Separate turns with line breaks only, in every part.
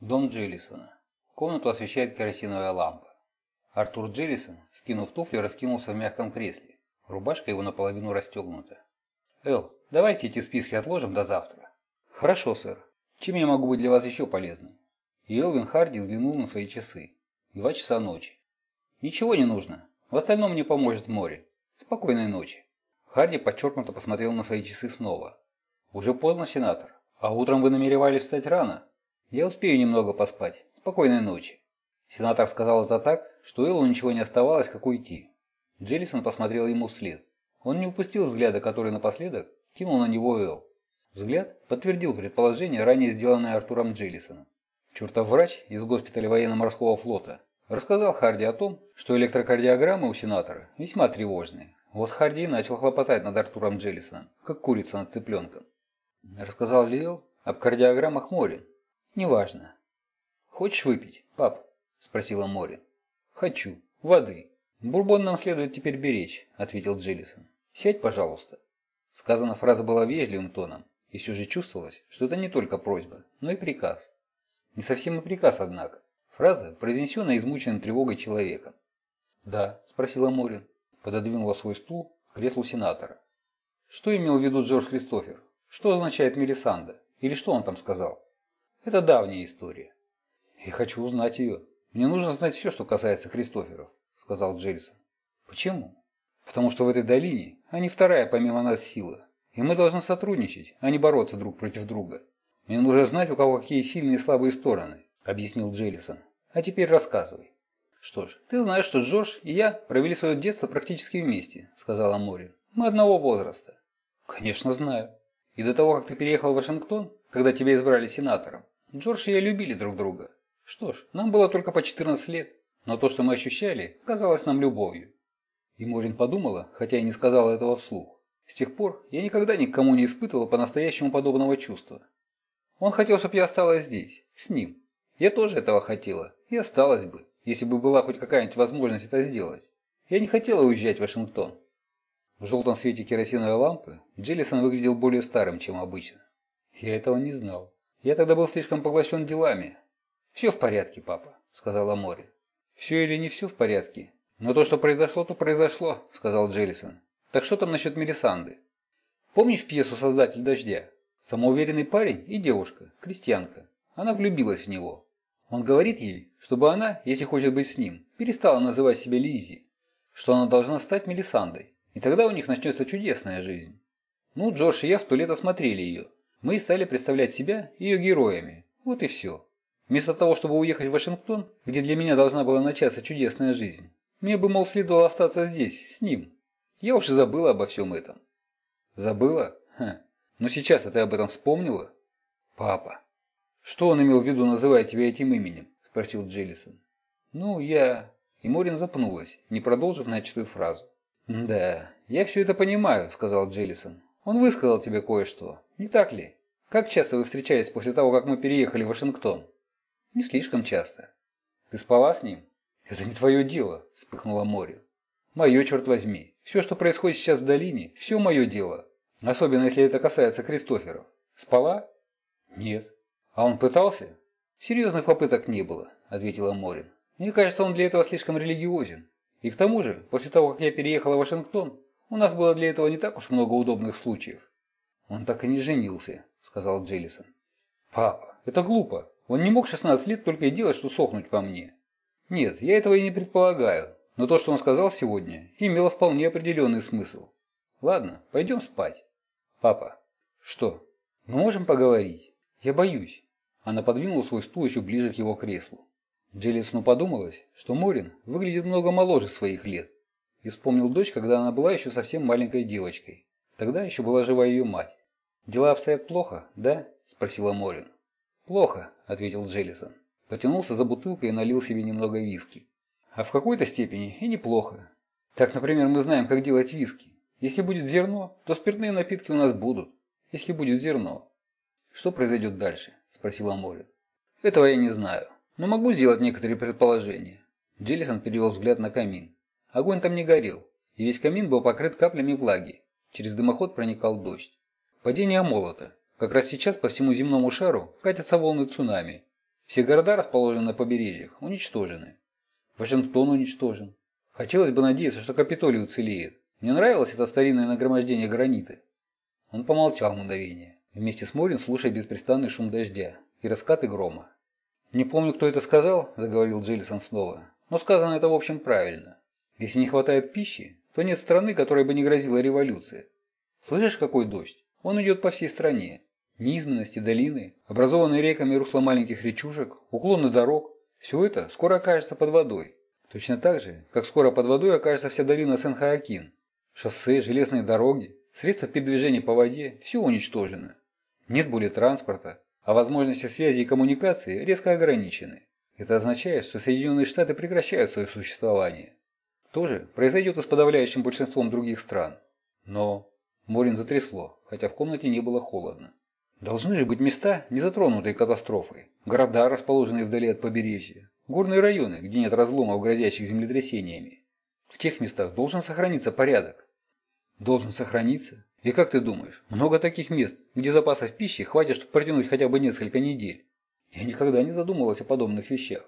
Дом Джиллисона. Комнату освещает керосиновая лампа. Артур Джиллисон, скинув туфли, раскинулся в мягком кресле. Рубашка его наполовину расстегнута. «Эл, давайте эти списки отложим до завтра». «Хорошо, сэр. Чем я могу быть для вас еще полезным?» И Элвин Харди взглянул на свои часы. Два часа ночи. «Ничего не нужно. В остальном мне поможет море. Спокойной ночи». Харди подчеркнуто посмотрел на свои часы снова. «Уже поздно, сенатор. А утром вы намеревались встать рано?» Я успею немного поспать. Спокойной ночи. Сенатор сказал это так, что Эллу ничего не оставалось, как уйти. Джеллисон посмотрел ему вслед. Он не упустил взгляда, который напоследок кинул на него Эл. Взгляд подтвердил предположение, ранее сделанное Артуром Джеллисоном. Чертов врач из госпиталя военно-морского флота рассказал Харди о том, что электрокардиограммы у сенатора весьма тревожные. Вот Харди начал хлопотать над Артуром Джеллисоном, как курица над цыпленком. Рассказал ли Эл об кардиограммах Морин? «Неважно». «Хочешь выпить, пап?» – спросила Морин. «Хочу. Воды. Бурбон нам следует теперь беречь», – ответил Джиллисон. «Сядь, пожалуйста». Сказана фраза была вежливым тоном, и все же чувствовалось, что это не только просьба, но и приказ. Не совсем и приказ, однако. Фраза, произнесенная измученным тревогой человеком. «Да», – спросила Морин. Пододвинула свой стул к креслу сенатора. Что имел в виду Джордж Кристофер? Что означает Мелисанда? Или что он там сказал? Это давняя история. Я хочу узнать ее. Мне нужно знать все, что касается Кристоферов, сказал Джельсон. Почему? Потому что в этой долине они вторая помимо нас сила. И мы должны сотрудничать, а не бороться друг против друга. Мне нужно знать, у кого какие сильные и слабые стороны, объяснил Джеллисон. А теперь рассказывай. Что ж, ты знаешь, что Джордж и я провели свое детство практически вместе, сказала Морин. Мы одного возраста. Конечно, знаю. И до того, как ты переехал в Вашингтон, когда тебя избрали сенатором, Джордж и я любили друг друга. Что ж, нам было только по 14 лет, но то, что мы ощущали, казалось нам любовью. И Морин подумала, хотя и не сказала этого вслух. С тех пор я никогда никому не испытывала по-настоящему подобного чувства. Он хотел, чтобы я осталась здесь, с ним. Я тоже этого хотела, и осталась бы, если бы была хоть какая-нибудь возможность это сделать. Я не хотела уезжать в Вашингтон. В желтом свете керосиновой лампы Джеллисон выглядел более старым, чем обычно. Я этого не знал. Я тогда был слишком поглощен делами. «Все в порядке, папа», — сказала Мори. «Все или не все в порядке? Но то, что произошло, то произошло», — сказал Джеллисон. «Так что там насчет Мелисанды? Помнишь пьесу «Создатель дождя»? Самоуверенный парень и девушка, крестьянка. Она влюбилась в него. Он говорит ей, чтобы она, если хочет быть с ним, перестала называть себя Лиззи, что она должна стать Мелисандой, и тогда у них начнется чудесная жизнь. Ну, Джордж и я в то лето смотрели ее, мы стали представлять себя ее героями. Вот и все. Вместо того, чтобы уехать в Вашингтон, где для меня должна была начаться чудесная жизнь, мне бы, мол, следовало остаться здесь, с ним. Я уж и забыла обо всем этом. Забыла? Ха. Но сейчас ты об этом вспомнила? Папа. Что он имел в виду, называя тебя этим именем? Спросил Джеллисон. Ну, я... И Морин запнулась, не продолжив начатую фразу. «Да, я все это понимаю», — сказал Джеллисон. «Он высказал тебе кое-что. Не так ли? Как часто вы встречались после того, как мы переехали в Вашингтон? Не слишком часто. Ты спала с ним? Это не твое дело, вспыхнула море. Мое, черт возьми. Все, что происходит сейчас в долине, все мое дело. Особенно, если это касается Кристоферов. Спала? Нет. А он пытался? Серьезных попыток не было, ответила Морин. Мне кажется, он для этого слишком религиозен. И к тому же, после того, как я переехала в Вашингтон, у нас было для этого не так уж много удобных случаев. «Он так и не женился», — сказал Джеллисон. «Папа, это глупо. Он не мог 16 лет только и делать, что сохнуть по мне». «Нет, я этого и не предполагаю. Но то, что он сказал сегодня, имело вполне определенный смысл. Ладно, пойдем спать». «Папа». «Что? Мы можем поговорить? Я боюсь». Она подвинула свой стул еще ближе к его креслу. Джеллисону подумалось, что Морин выглядит много моложе своих лет. И вспомнил дочь, когда она была еще совсем маленькой девочкой. Тогда еще была жива ее мать. «Дела обстоят плохо, да?» – спросила Морин. «Плохо», – ответил Джеллисон. Потянулся за бутылкой и налил себе немного виски. «А в какой-то степени и неплохо. Так, например, мы знаем, как делать виски. Если будет зерно, то спиртные напитки у нас будут. Если будет зерно». «Что произойдет дальше?» – спросила Морин. «Этого я не знаю, но могу сделать некоторые предположения». Джеллисон перевел взгляд на камин. Огонь там не горел, и весь камин был покрыт каплями влаги. Через дымоход проникал дождь. Падение молота. Как раз сейчас по всему земному шару катятся волны цунами. Все города, расположенные на побережьях, уничтожены. Вашингтон уничтожен. Хотелось бы надеяться, что Капитолий уцелеет. Мне нравилось это старинное нагромождение гранита. Он помолчал мгновение, вместе с Морин слушая беспрестанный шум дождя и раскаты грома. «Не помню, кто это сказал», – заговорил Джеллисон снова, – «но сказано это в общем правильно. Если не хватает пищи, то нет страны, которой бы не грозила революция. Слышишь, какой дождь? Он идет по всей стране. Низменности, долины, образованные реками русла маленьких речушек, уклоны дорог – все это скоро окажется под водой. Точно так же, как скоро под водой окажется вся долина Сен-Хоакин. Шоссе, железные дороги, средства передвижения по воде – все уничтожено. Нет более транспорта, а возможности связи и коммуникации резко ограничены. Это означает, что Соединенные Штаты прекращают свое существование. То же произойдет и с подавляющим большинством других стран. Но Морин затрясло, хотя в комнате не было холодно. Должны же быть места, не затронутые катастрофой. Города, расположенные вдали от побережья. Горные районы, где нет разломов, грозящих землетрясениями. В тех местах должен сохраниться порядок. Должен сохраниться? И как ты думаешь, много таких мест, где запасов пищи хватит, чтобы протянуть хотя бы несколько недель? Я никогда не задумывалась о подобных вещах.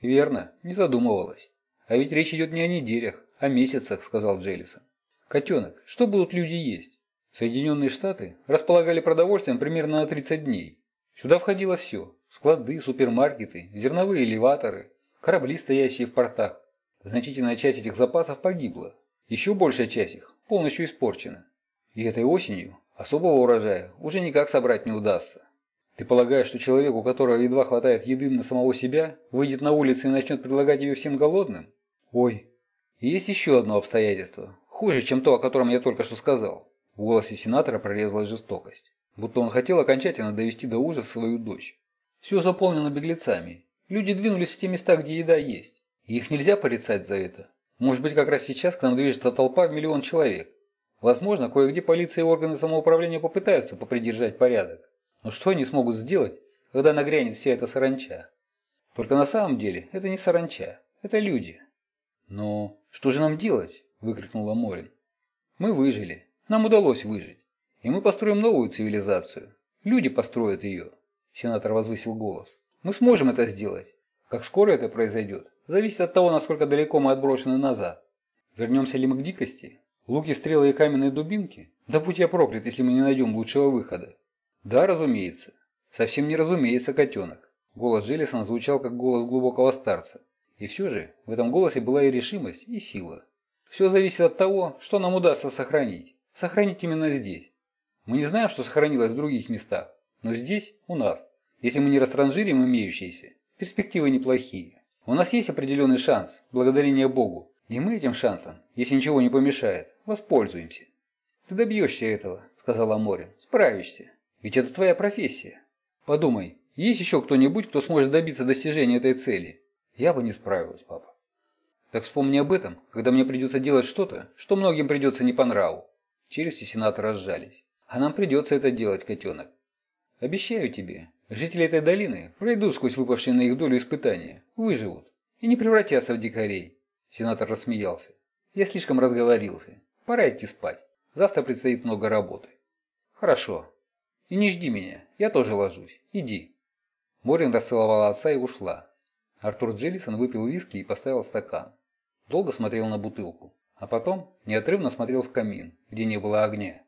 Верно, не задумывалась. А ведь речь идет не о неделях, а месяцах, сказал Джеллисон. Котенок, что будут люди есть? Соединенные Штаты располагали продовольствием примерно на 30 дней. Сюда входило все – склады, супермаркеты, зерновые элеваторы, корабли, стоящие в портах. Значительная часть этих запасов погибла. Еще большая часть их полностью испорчена. И этой осенью особого урожая уже никак собрать не удастся. Ты полагаешь, что человек, у которого едва хватает еды на самого себя, выйдет на улицу и начнет предлагать ее всем голодным? Ой. Есть еще одно обстоятельство, хуже, чем то, о котором я только что сказал. В голосе сенатора прорезалась жестокость. Будто он хотел окончательно довести до ужаса свою дочь. Все заполнено беглецами. Люди двинулись в те места, где еда есть. И их нельзя порицать за это. Может быть, как раз сейчас к нам движется толпа в миллион человек. Возможно, кое-где полиция и органы самоуправления попытаются попридержать порядок. Но что они смогут сделать, когда нагрянет вся эта саранча? Только на самом деле это не саранча, это люди. «Но что же нам делать?» – выкрикнула Морин. «Мы выжили. Нам удалось выжить. И мы построим новую цивилизацию. Люди построят ее. Сенатор возвысил голос. Мы сможем это сделать. Как скоро это произойдет, зависит от того, насколько далеко мы отброшены назад. Вернемся ли мы к дикости? Луки, стрелы и каменные дубинки? Да будь я проклят, если мы не найдем лучшего выхода. Да, разумеется. Совсем не разумеется, котенок. Голос Джеллисона звучал, как голос глубокого старца. И все же в этом голосе была и решимость, и сила. Все зависит от того, что нам удастся сохранить сохранить именно здесь. Мы не знаем, что сохранилось в других местах, но здесь, у нас, если мы не растранжирим имеющиеся, перспективы неплохие. У нас есть определенный шанс, благодарение Богу, и мы этим шансом, если ничего не помешает, воспользуемся. «Ты добьешься этого», — сказала Морин. «Справишься. Ведь это твоя профессия. Подумай, есть еще кто-нибудь, кто сможет добиться достижения этой цели? Я бы не справилась, папа. Так вспомни об этом, когда мне придется делать что-то, что многим придется не по нраву. Челюсти сенатора сжались. А нам придется это делать, котенок. Обещаю тебе, жители этой долины пройдут сквозь выпавшие на их долю испытания, выживут и не превратятся в дикарей. Сенатор рассмеялся. Я слишком разговорился. Пора идти спать. Завтра предстоит много работы. Хорошо. И не жди меня. Я тоже ложусь. Иди. Морин расцеловала отца и ушла. Артур Джеллисон выпил виски и поставил стакан. Долго смотрел на бутылку. А потом неотрывно смотрел в камин, где не было огня.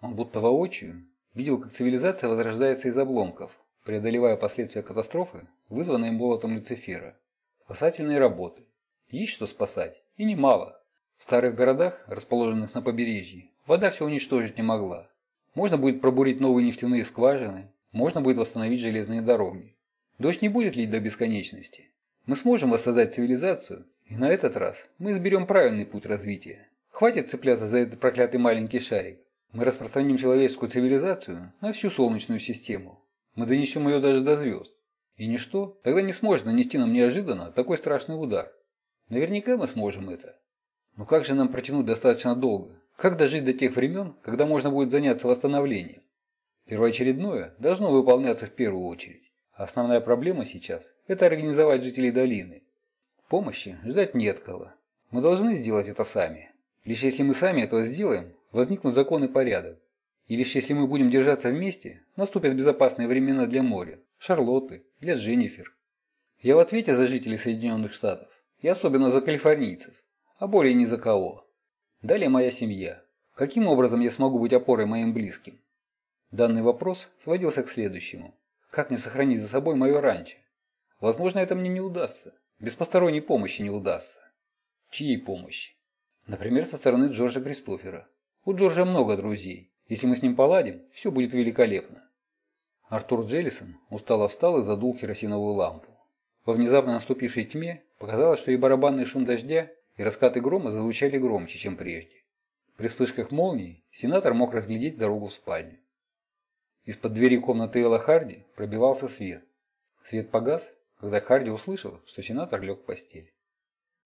Он будто воочию видел, как цивилизация возрождается из обломков, преодолевая последствия катастрофы, вызванной молотом Люцифера. Спасательные работы. Есть что спасать, и немало. В старых городах, расположенных на побережье, вода все уничтожить не могла. Можно будет пробурить новые нефтяные скважины, можно будет восстановить железные дороги. Дождь не будет лить до бесконечности. Мы сможем воссоздать цивилизацию, и на этот раз мы изберем правильный путь развития. Хватит цепляться за этот проклятый маленький шарик. Мы распространим человеческую цивилизацию на всю Солнечную систему. Мы донесем ее даже до звезд. И ничто тогда не сможет нанести нам неожиданно такой страшный удар. Наверняка мы сможем это. Но как же нам протянуть достаточно долго? Как дожить до тех времен, когда можно будет заняться восстановлением? Первоочередное должно выполняться в первую очередь. Основная проблема сейчас – это организовать жителей долины, Помощи ждать не от кого. Мы должны сделать это сами. Лишь если мы сами этого сделаем, возникнут закон и порядок. И лишь если мы будем держаться вместе, наступят безопасные времена для моря, Шарлотты, для Дженнифер. Я в ответе за жителей Соединенных Штатов, и особенно за калифорнийцев, а более ни за кого. Далее моя семья. Каким образом я смогу быть опорой моим близким? Данный вопрос сводился к следующему. Как мне сохранить за собой мое ранчо? Возможно, это мне не удастся. Без посторонней помощи не удастся. Чьей помощи? Например, со стороны Джорджа Кристофера. У Джорджа много друзей. Если мы с ним поладим, все будет великолепно. Артур Джеллисон устало встал и задул керосиновую лампу. Во внезапно наступившей тьме показалось, что и барабанный шум дождя, и раскаты грома зазвучали громче, чем прежде. При вспышках молний сенатор мог разглядеть дорогу в спальню. Из-под двери комнаты Элла Харди пробивался свет. Свет погас, когда Харди услышал, что сенатор лег в постель.